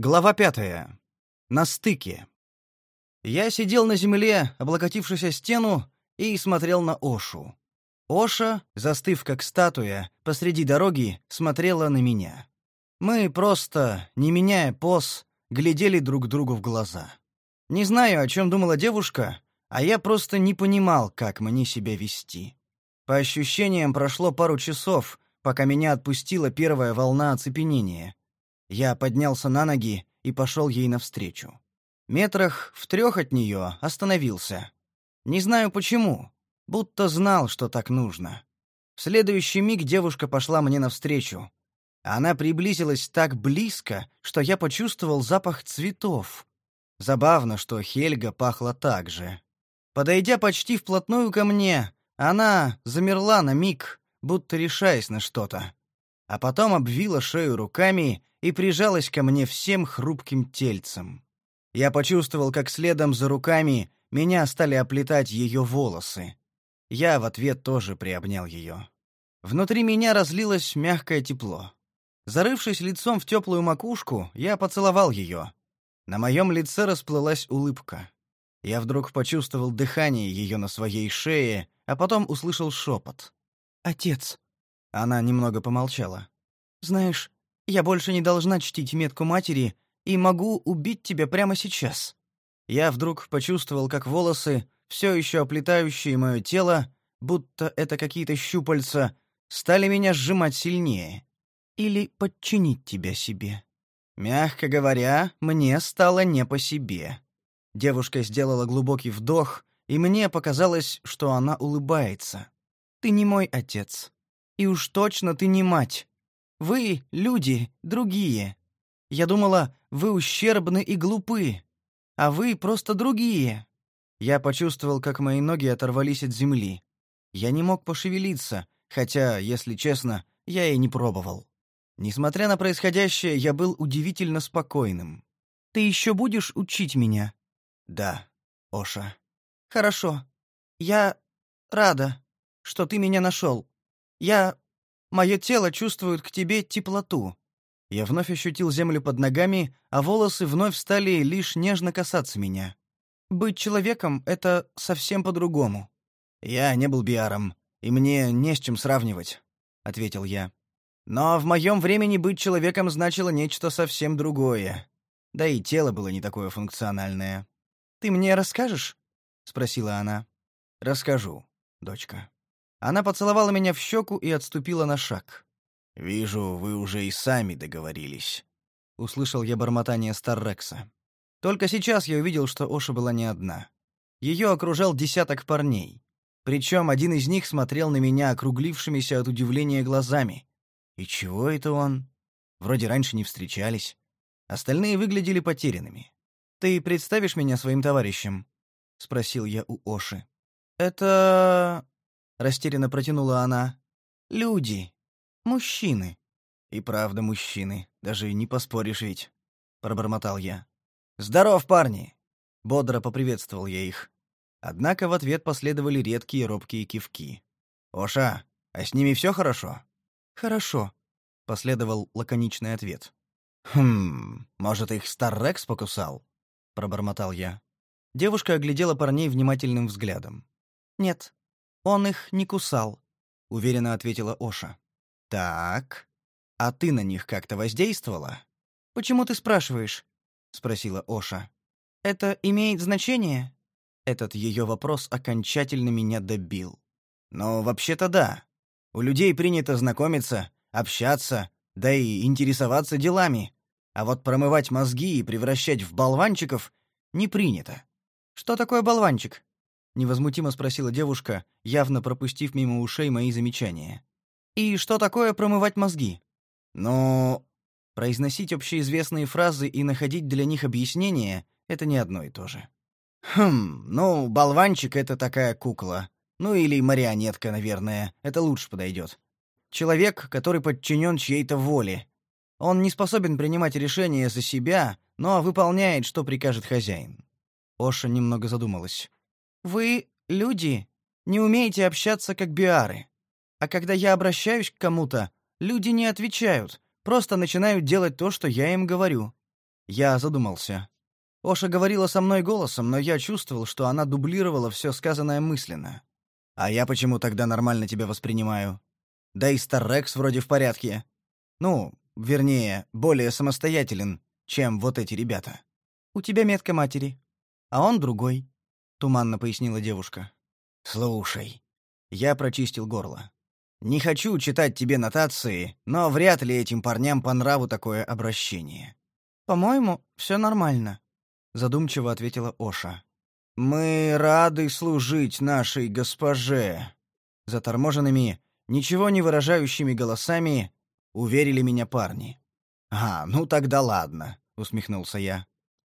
Глава пятая. На стыке. Я сидел на земле, облокотившись о стену, и смотрел на Ошу. Оша, застыв как статуя, посреди дороги, смотрела на меня. Мы просто, не меняя поз, глядели друг другу в глаза. Не знаю, о чем думала девушка, а я просто не понимал, как мне себя вести. По ощущениям, прошло пару часов, пока меня отпустила первая волна оцепенения. Я поднялся на ноги и пошел ей навстречу. Метрах в трех от нее остановился. Не знаю почему, будто знал, что так нужно. В следующий миг девушка пошла мне навстречу. Она приблизилась так близко, что я почувствовал запах цветов. Забавно, что Хельга пахла так же. Подойдя почти вплотную ко мне, она замерла на миг, будто решаясь на что-то. А потом обвила шею руками и прижалась ко мне всем хрупким тельцем. Я почувствовал, как следом за руками меня стали оплетать ее волосы. Я в ответ тоже приобнял ее. Внутри меня разлилось мягкое тепло. Зарывшись лицом в теплую макушку, я поцеловал ее. На моем лице расплылась улыбка. Я вдруг почувствовал дыхание ее на своей шее, а потом услышал шепот. «Отец». Она немного помолчала. «Знаешь, я больше не должна чтить метку матери и могу убить тебя прямо сейчас». Я вдруг почувствовал, как волосы, все еще оплетающие мое тело, будто это какие-то щупальца, стали меня сжимать сильнее. Или подчинить тебя себе. Мягко говоря, мне стало не по себе. Девушка сделала глубокий вдох, и мне показалось, что она улыбается. «Ты не мой отец. И уж точно ты не мать. Вы, люди, другие. Я думала, вы ущербны и глупы, а вы просто другие. Я почувствовал, как мои ноги оторвались от земли. Я не мог пошевелиться, хотя, если честно, я и не пробовал. Несмотря на происходящее, я был удивительно спокойным. Ты еще будешь учить меня? Да, Оша. Хорошо. Я рада, что ты меня нашел. Я Мое тело чувствует к тебе теплоту. Я вновь ощутил землю под ногами, а волосы вновь стали лишь нежно касаться меня. Быть человеком — это совсем по-другому. Я не был биаром, и мне не с чем сравнивать, — ответил я. Но в моем времени быть человеком значило нечто совсем другое. Да и тело было не такое функциональное. «Ты мне расскажешь?» — спросила она. «Расскажу, дочка». Она поцеловала меня в щеку и отступила на шаг. «Вижу, вы уже и сами договорились», — услышал я бормотание Старрекса. Только сейчас я увидел, что Оша была не одна. Ее окружал десяток парней. Причем один из них смотрел на меня округлившимися от удивления глазами. И чего это он? Вроде раньше не встречались. Остальные выглядели потерянными. «Ты представишь меня своим товарищам?» — спросил я у Оши. «Это...» растерянно протянула она. Люди, мужчины. И правда мужчины, даже не поспоришь ведь, пробормотал я. Здоров, парни, бодро поприветствовал я их. Однако в ответ последовали редкие робкие кивки. Оша, а с ними все хорошо? Хорошо, последовал лаконичный ответ. Хм, может, их Старрекс покусал? пробормотал я. Девушка оглядела парней внимательным взглядом. Нет, он их не кусал, уверенно ответила Оша. Так. А ты на них как-то воздействовала? Почему ты спрашиваешь? спросила Оша. Это имеет значение? Этот ее вопрос окончательно меня добил. Но вообще-то да. У людей принято знакомиться, общаться, да и интересоваться делами. А вот промывать мозги и превращать в болванчиков не принято. Что такое болванчик? Невозмутимо спросила девушка, явно пропустив мимо ушей мои замечания. И что такое промывать мозги? Ну, произносить общеизвестные фразы и находить для них объяснения это не одно и то же. Хм, ну, болванчик это такая кукла. Ну или марионетка, наверное. Это лучше подойдет. Человек, который подчинен чьей-то воле. Он не способен принимать решения за себя, но выполняет, что прикажет хозяин. Оша немного задумалась. Вы, люди, не умеете общаться как биары. А когда я обращаюсь к кому-то, люди не отвечают, просто начинают делать то, что я им говорю. Я задумался. Оша говорила со мной голосом, но я чувствовал, что она дублировала все сказанное мысленно. А я почему тогда нормально тебя воспринимаю? Да и Старрекс вроде в порядке. Ну, вернее, более самостоятелен, чем вот эти ребята. У тебя метка матери, а он другой, туманно пояснила девушка. Слушай, я прочистил горло. Не хочу читать тебе нотации, но вряд ли этим парням по нраву такое обращение. По-моему, все нормально, задумчиво ответила Оша. Мы рады служить нашей госпоже, заторможенными, ничего не выражающими голосами уверили меня парни. А, ну тогда ладно, усмехнулся я.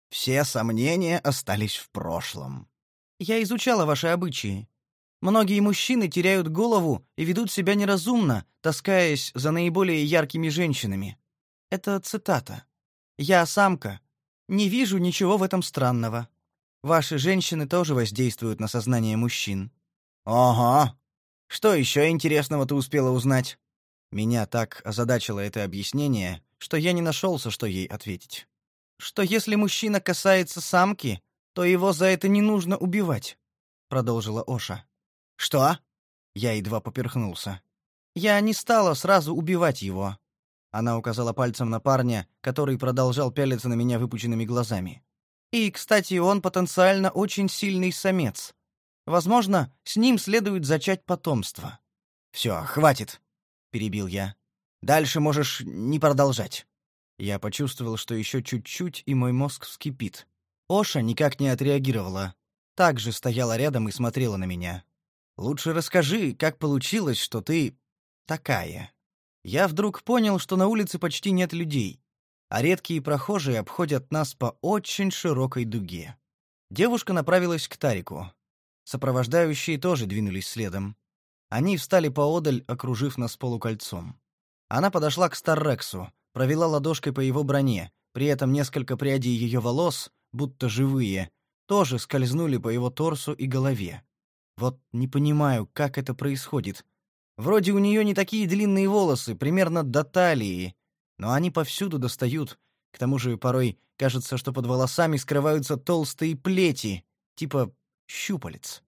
Все сомнения остались в прошлом. Я изучала ваши обычаи. Многие мужчины теряют голову и ведут себя неразумно, таскаясь за наиболее яркими женщинами. Это цитата. Я самка. Не вижу ничего в этом странного. Ваши женщины тоже воздействуют на сознание мужчин. Ага. Что еще интересного ты успела узнать? Меня так озадачило это объяснение, что я не нашелся, что ей ответить. Что если мужчина касается самки, то его за это не нужно убивать, продолжила Оша. Что? Я едва поперхнулся. Я не стала сразу убивать его. Она указала пальцем на парня, который продолжал пялиться на меня выпученными глазами. И, кстати, он потенциально очень сильный самец. Возможно, с ним следует зачать потомство. Все, хватит, перебил я. Дальше можешь не продолжать. Я почувствовал, что еще чуть-чуть, и мой мозг вскипит. Оша никак не отреагировала. Также стояла рядом и смотрела на меня. Лучше расскажи, как получилось, что ты такая. Я вдруг понял, что на улице почти нет людей а редкие прохожие обходят нас по очень широкой дуге. Девушка направилась к Тарику. Сопровождающие тоже двинулись следом. Они встали поодаль, окружив нас полукольцом. Она подошла к Старрексу, провела ладошкой по его броне, при этом несколько прядей ее волос, будто живые, тоже скользнули по его торсу и голове. Вот не понимаю, как это происходит. Вроде у нее не такие длинные волосы, примерно до талии, но они повсюду достают. К тому же порой кажется, что под волосами скрываются толстые плети, типа щупалец.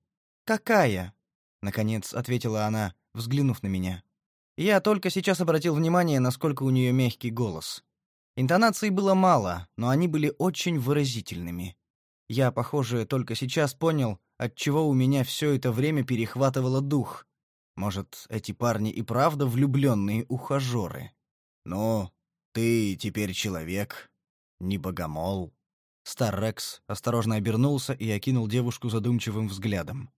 «Какая?» — наконец ответила она, взглянув на меня. Я только сейчас обратил внимание, насколько у нее мягкий голос. Интонаций было мало, но они были очень выразительными. Я, похоже, только сейчас понял, отчего у меня все это время перехватывало дух. Может, эти парни и правда влюбленные ухажеры? «Ну, ты теперь человек, не богомол. Старрекс осторожно обернулся и окинул девушку задумчивым взглядом.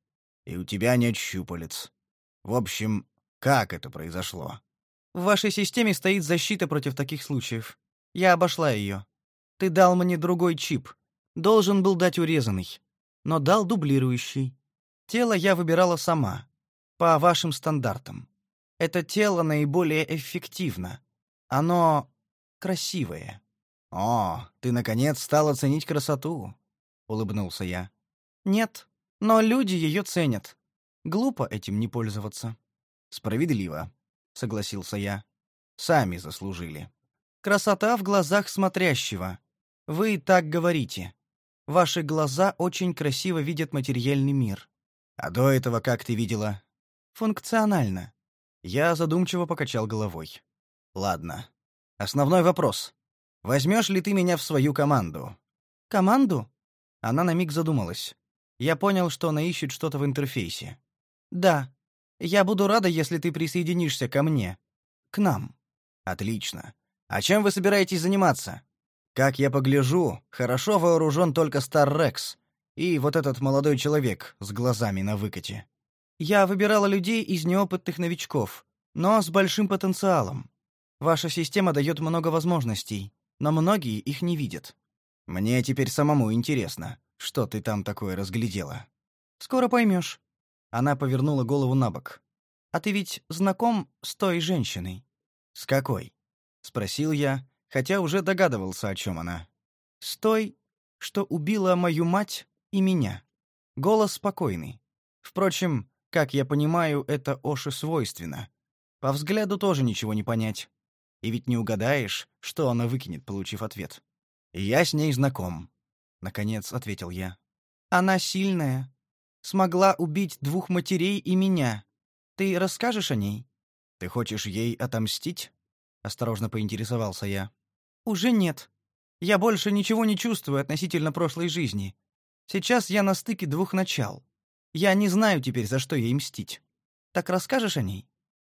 И у тебя нет щупалец. В общем, как это произошло? В вашей системе стоит защита против таких случаев. Я обошла ее. Ты дал мне другой чип. Должен был дать урезанный, но дал дублирующий. Тело я выбирала сама, по вашим стандартам. Это тело наиболее эффективно. Оно красивое. О, ты наконец стала ценить красоту, улыбнулся я. Нет, но люди ее ценят. Глупо этим не пользоваться. Справедливо, согласился я. Сами заслужили. Красота в глазах смотрящего. Вы так говорите. Ваши глаза очень красиво видят материальный мир. А до этого как ты видела? Функционально. Я задумчиво покачал головой. Ладно, Основной вопрос. Возьмешь ли ты меня в свою команду? Команду? Она на миг задумалась. Я понял, что она ищет что-то в интерфейсе. Да. Я буду рада, если ты присоединишься ко мне. К нам. Отлично. А чем вы собираетесь заниматься? Как я погляжу, хорошо вооружен только Стар Рекс и вот этот молодой человек с глазами на выкате. Я выбирала людей из неопытных новичков, но с большим потенциалом. Ваша система дает много возможностей, но многие их не видят. Мне теперь самому интересно, что ты там такое разглядела. Скоро поймешь. Она повернула голову на бок. А ты ведь знаком с той женщиной? С какой? Спросил я, хотя уже догадывался, о чем она. С той, что убила мою мать и меня. Голос спокойный. Впрочем, как я понимаю, это Оше свойственно. По взгляду тоже ничего не понять. И ведь не угадаешь, что она выкинет, получив ответ. Я с ней знаком, наконец ответил я. Она сильная, смогла убить двух матерей и меня. Ты расскажешь о ней? Ты хочешь ей отомстить? Осторожно поинтересовался я. Уже нет. Я больше ничего не чувствую относительно прошлой жизни. Сейчас я на стыке двух начал. Я не знаю теперь, за что ей мстить. Так расскажешь о ней?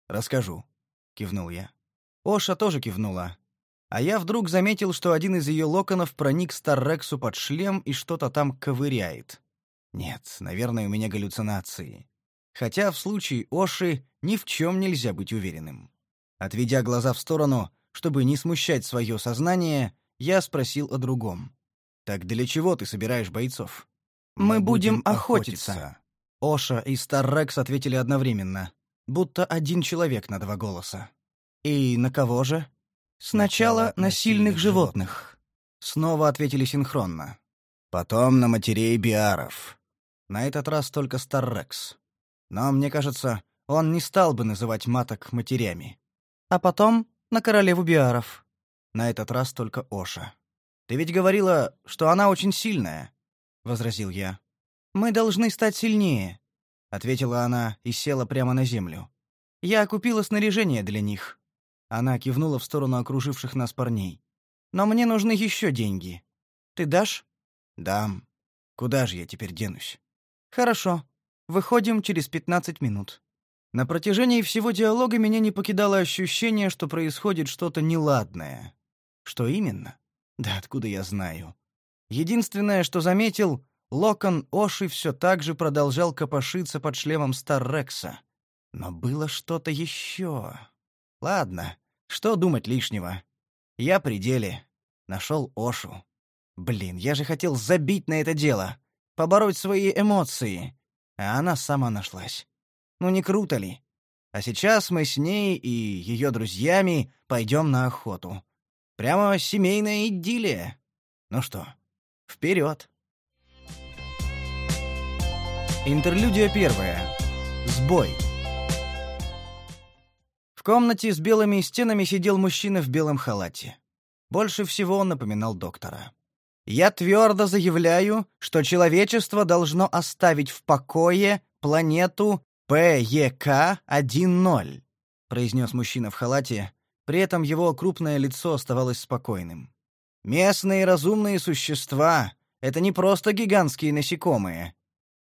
Расскажу, кивнул я. Оша тоже кивнула. А я вдруг заметил, что один из ее локонов проник Старрексу под шлем и что-то там ковыряет. Нет, наверное, у меня галлюцинации. Хотя в случае Оши ни в чем нельзя быть уверенным. Отведя глаза в сторону, чтобы не смущать свое сознание, я спросил о другом. «Так для чего ты собираешь бойцов?» «Мы, Мы будем охотиться. охотиться». Оша и Старрекс ответили одновременно, будто один человек на два голоса. «И на кого же?» «Сначала на сильных животных». Снова ответили синхронно. «Потом на матерей биаров». На этот раз только Старрекс. Но, мне кажется, он не стал бы называть маток матерями. А потом на королеву биаров. На этот раз только Оша. «Ты ведь говорила, что она очень сильная», — возразил я. «Мы должны стать сильнее», — ответила она и села прямо на землю. «Я купила снаряжение для них». Она кивнула в сторону окруживших нас парней. «Но мне нужны еще деньги. Ты дашь?» «Дам. Куда же я теперь денусь?» «Хорошо. Выходим через пятнадцать минут». На протяжении всего диалога меня не покидало ощущение, что происходит что-то неладное. Что именно? Да откуда я знаю? Единственное, что заметил, Локон Оши все так же продолжал копошиться под шлемом Старрекса. Но было что-то еще. Ладно, что думать лишнего? Я при деле. Нашел Ошу. Блин, я же хотел забить на это дело, побороть свои эмоции. А она сама нашлась. Ну не круто ли? А сейчас мы с ней и ее друзьями пойдем на охоту. Прямо семейная идиллия. Ну что, вперед! Интерлюдия первая. Сбой. В комнате с белыми стенами сидел мужчина в белом халате. Больше всего он напоминал доктора. «Я твердо заявляю, что человечество должно оставить в покое планету ПЕК-1-0», — произнес мужчина в халате, при этом его крупное лицо оставалось спокойным. «Местные разумные существа — это не просто гигантские насекомые,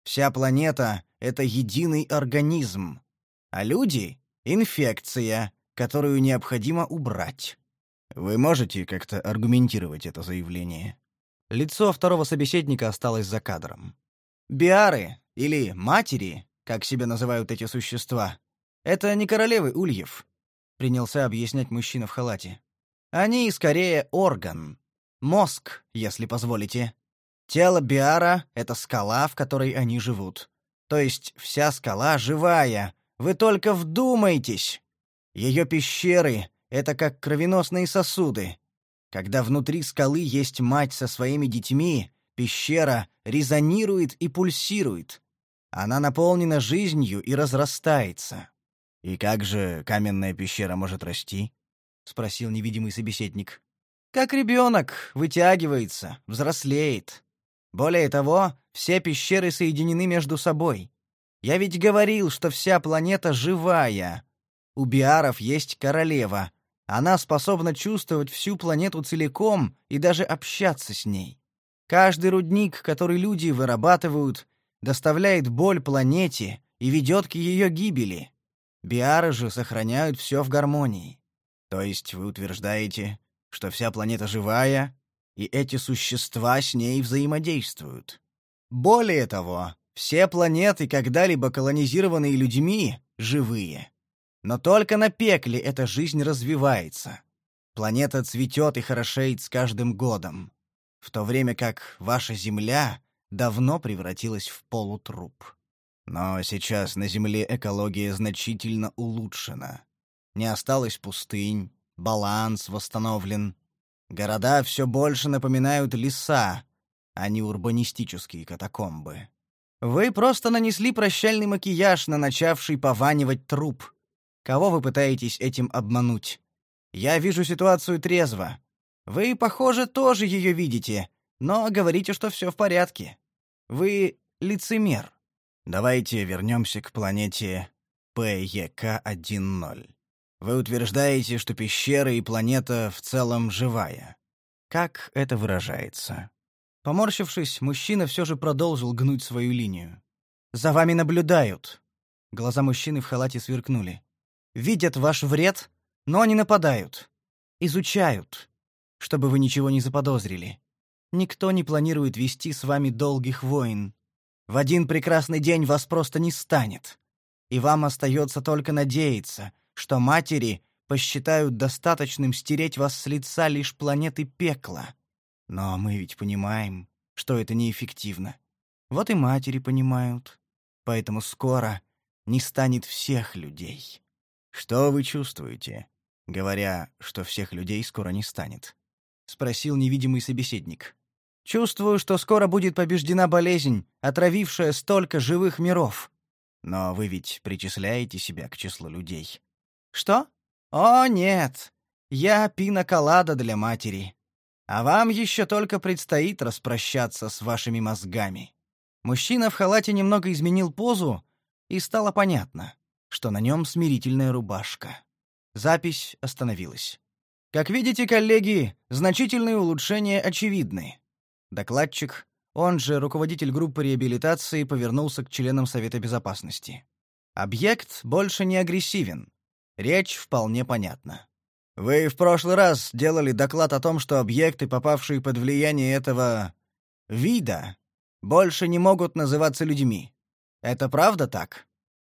Вся планета — это единый организм, а люди — инфекция, которую необходимо убрать. Вы можете как-то аргументировать это заявление? Лицо второго собеседника осталось за кадром. Биары, или матери, как себя называют эти существа, это не королевы ульев, принялся объяснять мужчина в халате. Они скорее орган, мозг, если позволите. Тело Биара — это скала, в которой они живут. То есть вся скала живая. Вы только вдумайтесь! Ее пещеры — это как кровеносные сосуды. Когда внутри скалы есть мать со своими детьми, пещера резонирует и пульсирует. Она наполнена жизнью и разрастается. «И как же каменная пещера может расти?» — спросил невидимый собеседник. «Как ребенок, вытягивается, взрослеет. Более того, все пещеры соединены между собой. Я ведь говорил, что вся планета живая. У биаров есть королева. Она способна чувствовать всю планету целиком и даже общаться с ней. Каждый рудник, который люди вырабатывают, доставляет боль планете и ведет к ее гибели. Биары же сохраняют все в гармонии. То есть вы утверждаете, что вся планета живая, и эти существа с ней взаимодействуют. Более того, все планеты, когда-либо колонизированные людьми, живые. Но только на пекле эта жизнь развивается. Планета цветет и хорошеет с каждым годом, в то время как ваша Земля давно превратилась в полутруп. Но сейчас на Земле экология значительно улучшена. Не осталось пустынь, баланс восстановлен, Города все больше напоминают леса, а не урбанистические катакомбы. Вы просто нанесли прощальный макияж на начавший пованивать труп. Кого вы пытаетесь этим обмануть? Я вижу ситуацию трезво. Вы, похоже, тоже ее видите, но говорите, что все в порядке. Вы лицемер. Давайте вернемся к планете ПЕК-1.0. Вы утверждаете, что пещера и планета в целом живая. Как это выражается? Поморщившись, мужчина все же продолжил гнуть свою линию. «За вами наблюдают». Глаза мужчины в халате сверкнули. «Видят ваш вред, но не нападают. Изучают, чтобы вы ничего не заподозрили. Никто не планирует вести с вами долгих войн. В один прекрасный день вас просто не станет. И вам остается только надеяться, что матери посчитают достаточным стереть вас с лица лишь планеты пекла. Но мы ведь понимаем, что это неэффективно. Вот и матери понимают. Поэтому скоро не станет всех людей. Что вы чувствуете, говоря, что всех людей скоро не станет? спросил невидимый собеседник. Чувствую, что скоро будет побеждена болезнь, отравившая столько живых миров. Но вы ведь причисляете себя к числу людей. Что? О, нет. Я пина-колада для матери. А вам еще только предстоит распрощаться с вашими мозгами. Мужчина в халате немного изменил позу, и стало понятно, что на нем смирительная рубашка. Запись остановилась. Как видите, коллеги, значительные улучшения очевидны. Докладчик, он же руководитель группы реабилитации, повернулся к членам Совета безопасности. Объект больше не агрессивен. Речь вполне понятна. Вы в прошлый раз делали доклад о том, что объекты, попавшие под влияние этого вида, больше не могут называться людьми. Это правда так?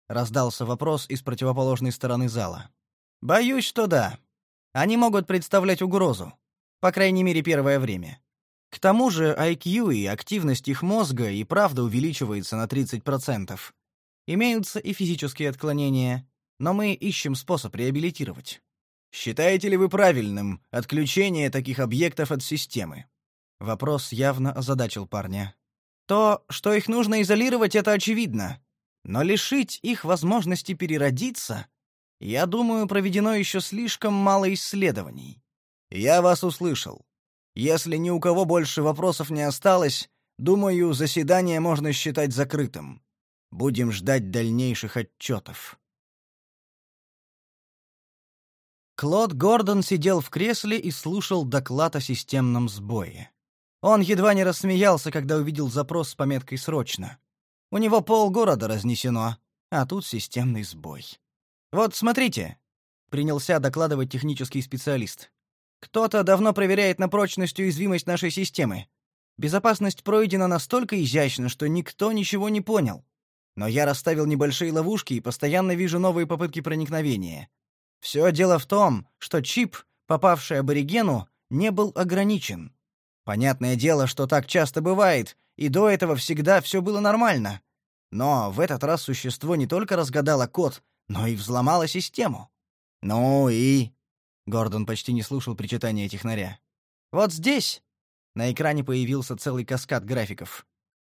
раздался вопрос из противоположной стороны зала. Боюсь, что да. Они могут представлять угрозу, по крайней мере, первое время. К тому же IQ и активность их мозга и правда увеличивается на 30%. Имеются и физические отклонения, но мы ищем способ реабилитировать. Считаете ли вы правильным отключение таких объектов от системы? Вопрос явно озадачил парня. То, что их нужно изолировать, это очевидно. Но лишить их возможности переродиться, я думаю, проведено еще слишком мало исследований. Я вас услышал. Если ни у кого больше вопросов не осталось, думаю, заседание можно считать закрытым. Будем ждать дальнейших отчетов. Клод Гордон сидел в кресле и слушал доклад о системном сбое. Он едва не рассмеялся, когда увидел запрос с пометкой «Срочно». У него полгорода разнесено, а тут системный сбой. «Вот смотрите», — принялся докладывать технический специалист. «Кто-то давно проверяет на прочность уязвимость нашей системы. Безопасность пройдена настолько изящно, что никто ничего не понял. Но я расставил небольшие ловушки и постоянно вижу новые попытки проникновения. Все дело в том, что чип, попавший аборигену, не был ограничен. Понятное дело, что так часто бывает, и до этого всегда все было нормально. Но в этот раз существо не только разгадало код, но и взломало систему. Ну и Гордон почти не слушал причитания технаря. Вот здесь на экране появился целый каскад графиков.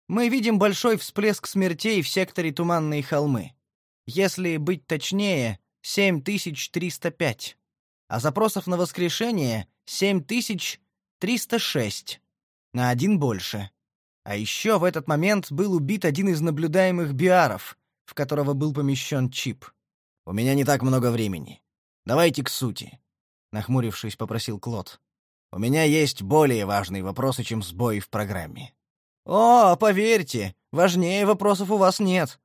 Мы видим большой всплеск смертей в секторе Туманные холмы. Если быть точнее, 7305, а запросов на воскрешение 7306. На один больше. А еще в этот момент был убит один из наблюдаемых биаров, в которого был помещен чип. У меня не так много времени. Давайте к сути, нахмурившись, попросил Клод. У меня есть более важные вопросы, чем сбои в программе. О, поверьте, важнее вопросов у вас нет,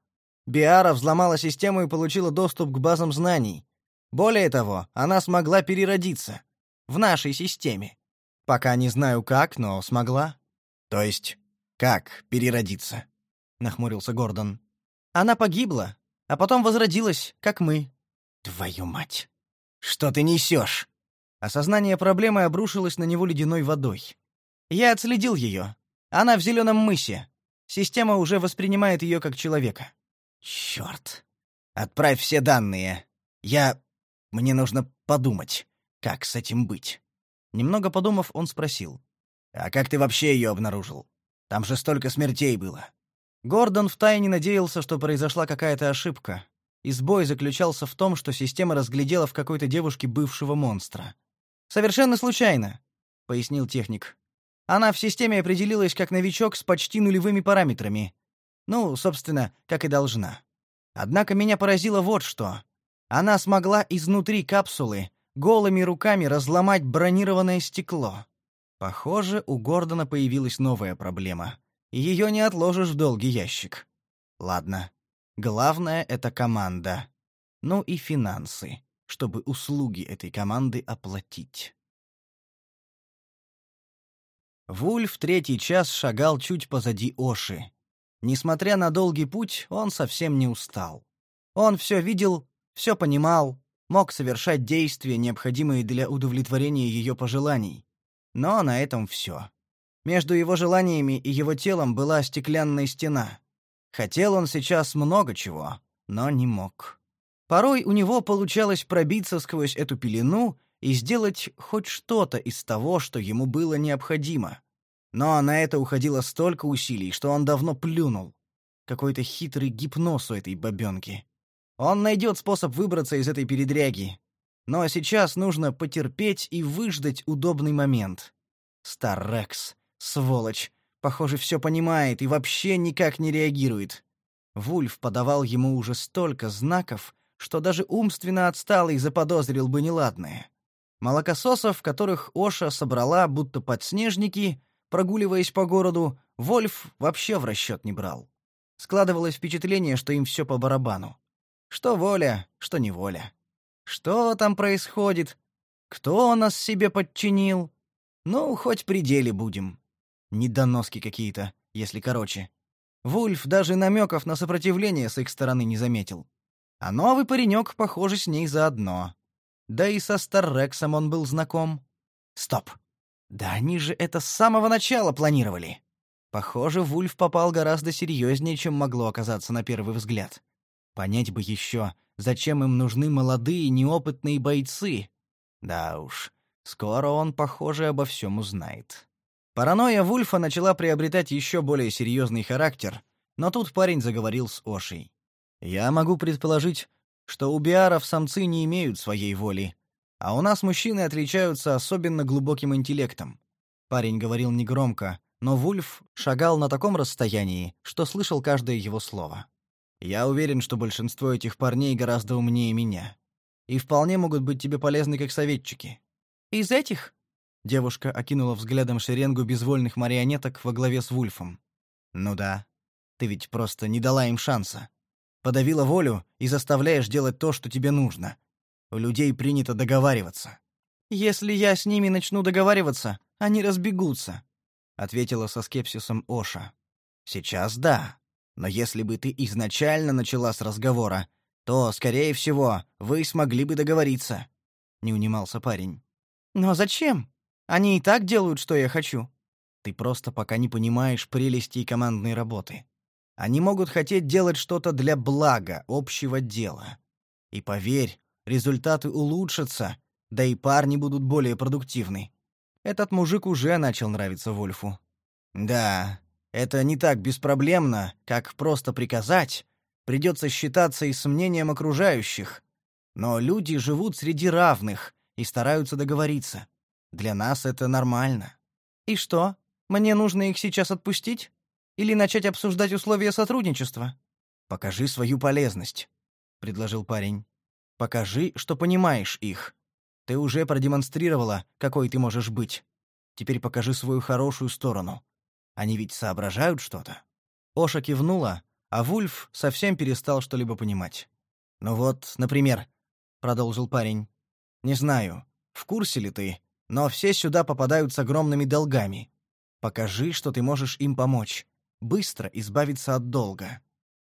Биара взломала систему и получила доступ к базам знаний. Более того, она смогла переродиться. В нашей системе. Пока не знаю как, но смогла. То есть, как переродиться? Нахмурился Гордон. Она погибла, а потом возродилась, как мы. Твою мать! Что ты несешь? Осознание проблемы обрушилось на него ледяной водой. Я отследил ее. Она в зеленом мысе. Система уже воспринимает ее как человека. Черт! Отправь все данные. Я... Мне нужно подумать, как с этим быть. Немного подумав, он спросил. «А как ты вообще ее обнаружил? Там же столько смертей было». Гордон втайне надеялся, что произошла какая-то ошибка. И сбой заключался в том, что система разглядела в какой-то девушке бывшего монстра. Совершенно случайно. пояснил техник. Она в системе определилась как новичок с почти нулевыми параметрами. Ну, собственно, как и должна. Однако меня поразило вот что. Она смогла изнутри капсулы голыми руками разломать бронированное стекло. Похоже, у Гордона появилась новая проблема. Ее не отложишь в долгий ящик. Ладно. Главное — это команда. Ну и финансы, чтобы услуги этой команды оплатить. Вульф третий час шагал чуть позади Оши. Несмотря на долгий путь, он совсем не устал. Он все видел, все понимал, мог совершать действия, необходимые для удовлетворения ее пожеланий. Но на этом все. Между его желаниями и его телом была стеклянная стена. Хотел он сейчас много чего, но не мог. Порой у него получалось пробиться сквозь эту пелену и сделать хоть что-то из того, что ему было необходимо. Но на это уходило столько усилий, что он давно плюнул. Какой-то хитрый гипноз у этой бабёнки. Он найдет способ выбраться из этой передряги. Но сейчас нужно потерпеть и выждать удобный момент. Старрекс, сволочь, похоже, все понимает и вообще никак не реагирует. Вульф подавал ему уже столько знаков, что даже умственно отсталый заподозрил бы неладное. Молокососов, которых Оша собрала будто подснежники, прогуливаясь по городу, Вольф вообще в расчет не брал. Складывалось впечатление, что им все по барабану. Что воля, что неволя. Что там происходит? Кто нас себе подчинил? Ну, хоть при деле будем. Недоноски какие-то, если короче. Вульф даже намеков на сопротивление с их стороны не заметил. А новый паренек, похоже, с ней заодно. Да и со Старрексом он был знаком. Стоп. Да они же это с самого начала планировали. Похоже, Вульф попал гораздо серьезнее, чем могло оказаться на первый взгляд. Понять бы еще, зачем им нужны молодые неопытные бойцы. Да уж, скоро он, похоже, обо всем узнает. Паранойя Вульфа начала приобретать еще более серьезный характер, но тут парень заговорил с Ошей. Я могу предположить, что у биаров самцы не имеют своей воли, а у нас мужчины отличаются особенно глубоким интеллектом. Парень говорил негромко, но Вульф шагал на таком расстоянии, что слышал каждое его слово. Я уверен, что большинство этих парней гораздо умнее меня и вполне могут быть тебе полезны как советчики. Из этих девушка окинула взглядом шеренгу безвольных марионеток во главе с Вульфом. Ну да. Ты ведь просто не дала им шанса подавила волю и заставляешь делать то, что тебе нужно. У людей принято договариваться. Если я с ними начну договариваться, они разбегутся, ответила со скепсисом Оша. Сейчас да, но если бы ты изначально начала с разговора, то, скорее всего, вы смогли бы договориться, не унимался парень. Но зачем? Они и так делают, что я хочу. Ты просто пока не понимаешь прелестей командной работы. Они могут хотеть делать что-то для блага общего дела. И поверь, результаты улучшатся, да и парни будут более продуктивны. Этот мужик уже начал нравиться Вольфу. Да, это не так беспроблемно, как просто приказать. Придется считаться и с мнением окружающих. Но люди живут среди равных и стараются договориться. Для нас это нормально. И что? Мне нужно их сейчас отпустить? Или начать обсуждать условия сотрудничества? Покажи свою полезность, предложил парень. Покажи, что понимаешь их. Ты уже продемонстрировала, какой ты можешь быть. Теперь покажи свою хорошую сторону. Они ведь соображают что-то. Оша кивнула, а Вульф совсем перестал что-либо понимать. Ну вот, например, продолжил парень. Не знаю, в курсе ли ты, но все сюда попадают с огромными долгами. Покажи, что ты можешь им помочь быстро избавиться от долга.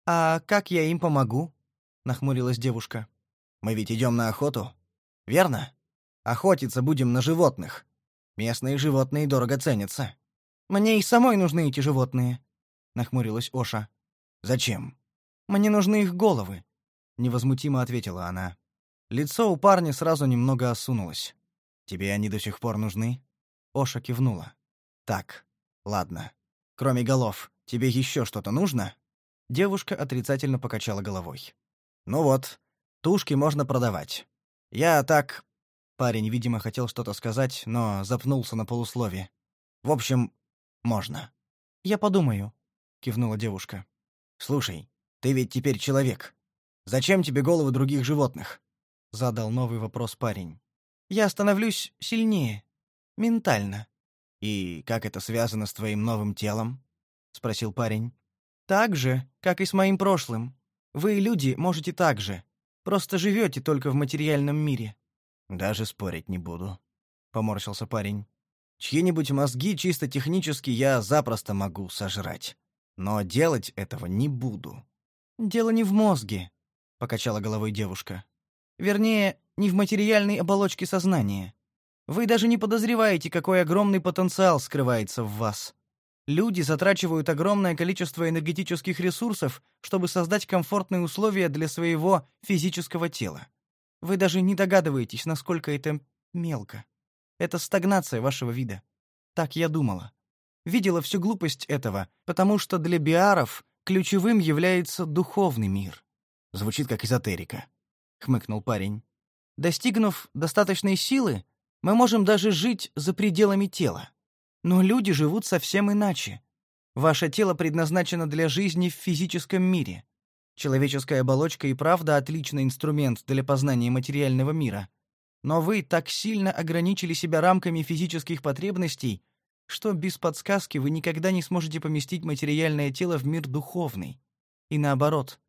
«А как я им помогу?» — нахмурилась девушка. «Мы ведь идем на охоту, верно? Охотиться будем на животных. Местные животные дорого ценятся». «Мне и самой нужны эти животные», — нахмурилась Оша. «Зачем?» «Мне нужны их головы», — невозмутимо ответила она. Лицо у парня сразу немного осунулось. «Тебе они до сих пор нужны?» Оша кивнула. «Так, ладно. Кроме голов, Тебе еще что-то нужно?» Девушка отрицательно покачала головой. «Ну вот, тушки можно продавать. Я так Парень, видимо, хотел что-то сказать, но запнулся на полуслове. В общем, можно. Я подумаю, кивнула девушка. Слушай, ты ведь теперь человек. Зачем тебе головы других животных? задал новый вопрос парень. Я становлюсь сильнее, ментально. И как это связано с твоим новым телом? Спросил парень. Так же, как и с моим прошлым. Вы, люди, можете так же. Просто живете только в материальном мире. Даже спорить не буду, поморщился парень. Чьи-нибудь мозги чисто технически я запросто могу сожрать, но делать этого не буду. Дело не в мозге, покачала головой девушка. Вернее, не в материальной оболочке сознания. Вы даже не подозреваете, какой огромный потенциал скрывается в вас. Люди затрачивают огромное количество энергетических ресурсов, чтобы создать комфортные условия для своего физического тела. Вы даже не догадываетесь, насколько это мелко. Это стагнация вашего вида. Так я думала. Видела всю глупость этого, потому что для биаров ключевым является духовный мир. Звучит как эзотерика, хмыкнул парень. Достигнув достаточной силы, мы можем даже жить за пределами тела. Но люди живут совсем иначе. Ваше тело предназначено для жизни в физическом мире. Человеческая оболочка и правда отличный инструмент для познания материального мира. Но вы так сильно ограничили себя рамками физических потребностей, что без подсказки вы никогда не сможете поместить материальное тело в мир духовный. И наоборот,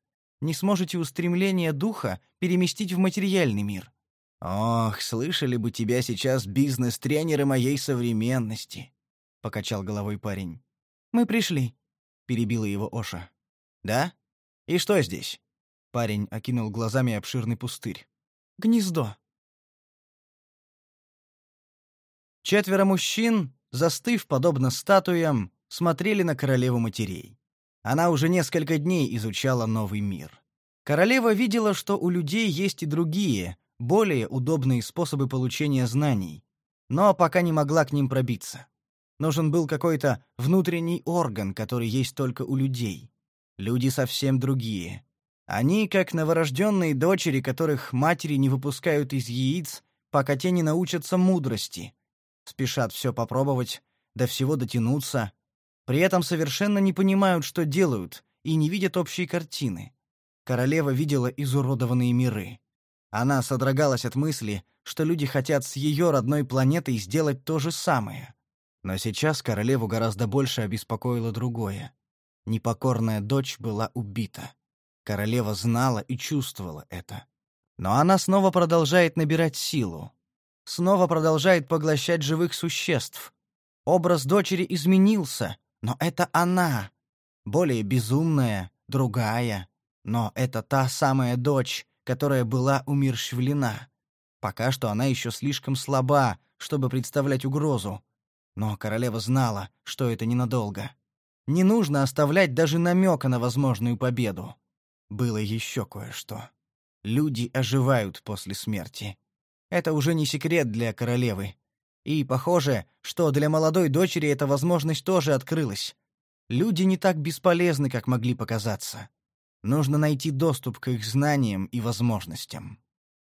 не сможете устремление духа переместить в материальный мир. Ох, слышали бы тебя сейчас бизнес-тренеры моей современности. — покачал головой парень. «Мы пришли», — перебила его Оша. «Да? И что здесь?» Парень окинул глазами обширный пустырь. «Гнездо». Четверо мужчин, застыв подобно статуям, смотрели на королеву матерей. Она уже несколько дней изучала новый мир. Королева видела, что у людей есть и другие, более удобные способы получения знаний, но пока не могла к ним пробиться. Нужен был какой-то внутренний орган, который есть только у людей. Люди совсем другие. Они как новорожденные дочери, которых матери не выпускают из яиц, пока те не научатся мудрости. Спешат все попробовать, до всего дотянуться. При этом совершенно не понимают, что делают, и не видят общей картины. Королева видела изуродованные миры. Она содрогалась от мысли, что люди хотят с ее родной планетой сделать то же самое. Но сейчас королеву гораздо больше обеспокоило другое. Непокорная дочь была убита. Королева знала и чувствовала это. Но она снова продолжает набирать силу. Снова продолжает поглощать живых существ. Образ дочери изменился, но это она. Более безумная, другая. Но это та самая дочь, которая была умерщвлена. Пока что она еще слишком слаба, чтобы представлять угрозу, но королева знала, что это ненадолго. Не нужно оставлять даже намека на возможную победу. Было еще кое-что. Люди оживают после смерти. Это уже не секрет для королевы. И похоже, что для молодой дочери эта возможность тоже открылась. Люди не так бесполезны, как могли показаться. Нужно найти доступ к их знаниям и возможностям.